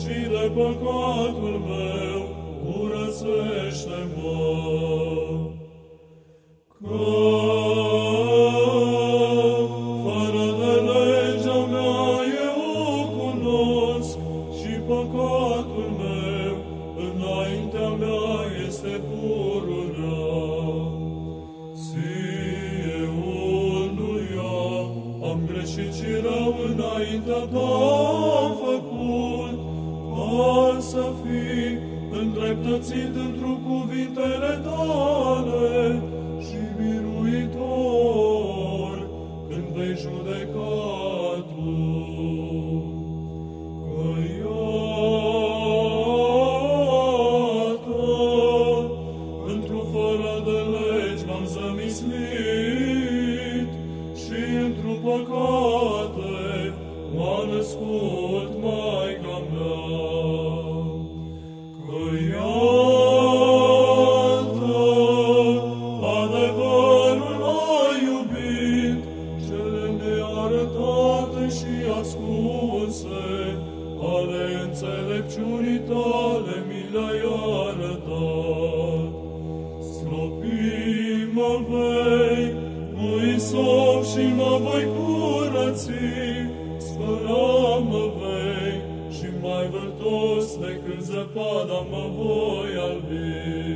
și de păcatul meu, curățește-mă. Că fără de legea mea eu o cunosc și păcatul meu înaintea mea este pururea. Ție unuia am greșit și rău înaintea ta îndreptățit într-o cuvintele tale și biruitor când vei judeca tu. Că iată, într-o fără de legi m-am zămislit și într-o păcate m-a născut vei, nu sop și mă voi curăți, spăla mă vei și mai vârtos decât zăpada mă voi albi.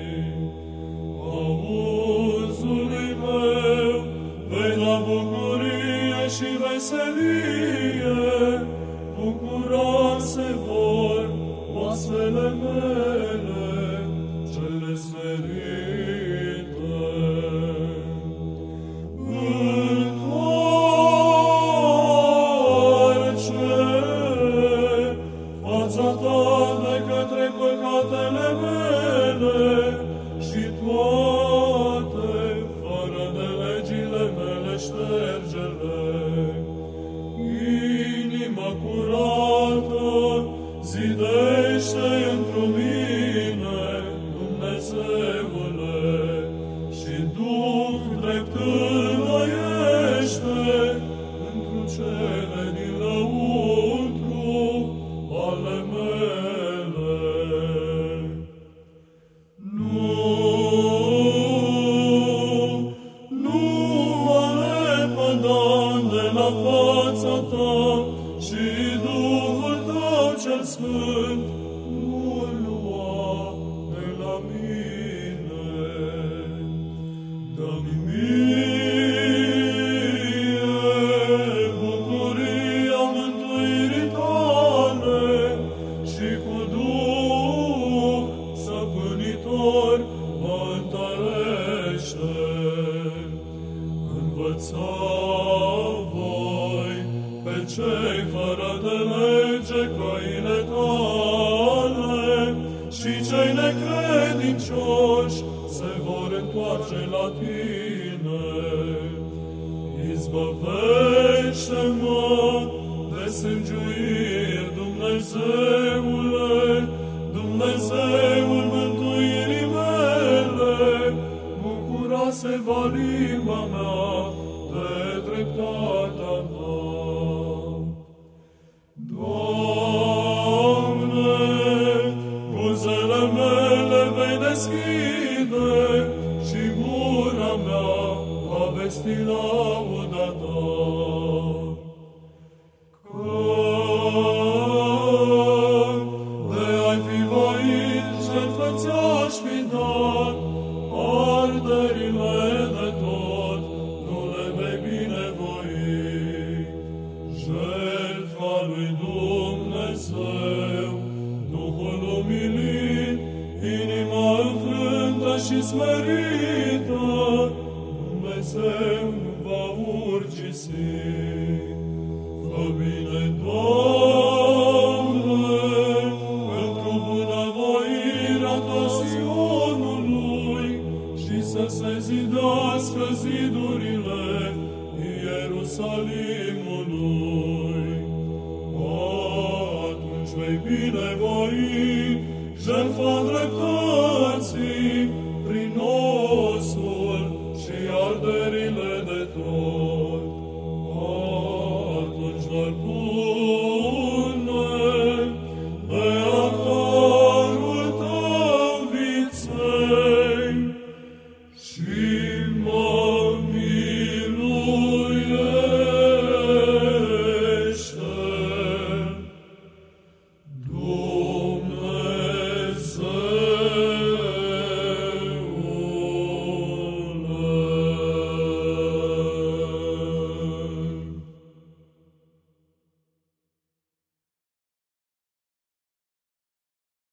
Auzului meu vei da bucurie și veselie, lepăda de la fața ta și Duhul tău cel sfânt cei necredincioși se vor întoarce la tine. Izbăvește-mă de sângiuiri, Dumnezeule, Dumnezeul mântuirii mele, bucura-se va limba mea de dreptatea ta. Doamne, buzele mele vei deschide și gura mea va vesti lauda ta. Că de ai fi voit jertfă-ți-aș fi dat, arderile de tot nu le vei binevoi. Jertfa lui Dumnezeu, și smerită, Dumnezeu va urgisi. Fă bine, Doamne, pentru bunăvoirea ta Sionului și să se zidească zidurile Ierusalimului. Atunci vei binevoi jertfa dreptății prin osul și arderile de tot. Atunci doar